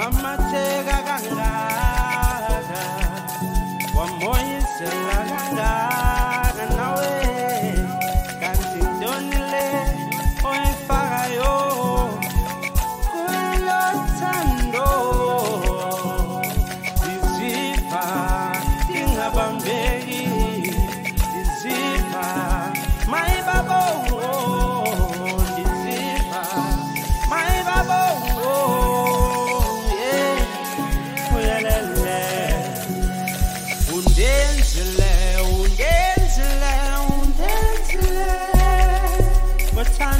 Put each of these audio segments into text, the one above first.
ngamatheka kangaka wamoyisela kangaka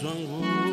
转过。